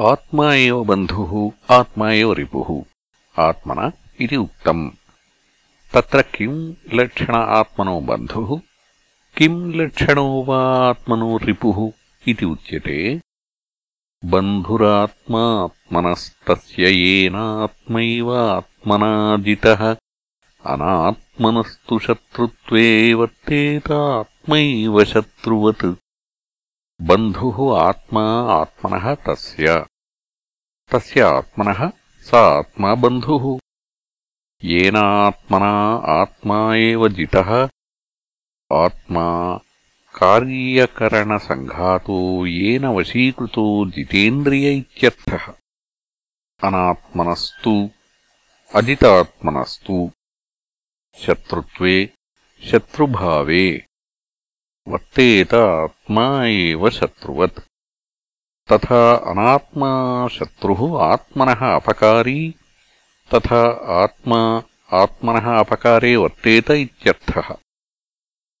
आत्मा एव बन्धुः आत्मा एव रिपुः। आत्मन इति उक्तम्। तत्र किम् लक्षण आत्मनो बन्धुः? किम् लक्षणो वा आत्मनो रिपुः इति उच्यते? बन्धुरात्मात्मनस्तस्य येनात्मैव आत्मनाजितः अनात्मनस्तु शत्रुत्वे वर्तेतात्मैव शत्रुवत् बन्धुः आत्मा आत्मनः तस्य। तस्य आत्मनः स आत्मा बन्धुः। येनात्मना आत्मा एव जितः। येन वशीकृतो जितेन्द्रिय इत्यर्थः। अनात्मनस्तु, अजितात्मनस्तु। शत्रुत्वे, शत्रुभावे। वर्तेत आत्मा एव शत्रुवत्। तथा अनात्मा शत्रुः आत्मनः अपकारी तथा आत्मा आत्मनः अपकारे वर्तेत इत्यर्थः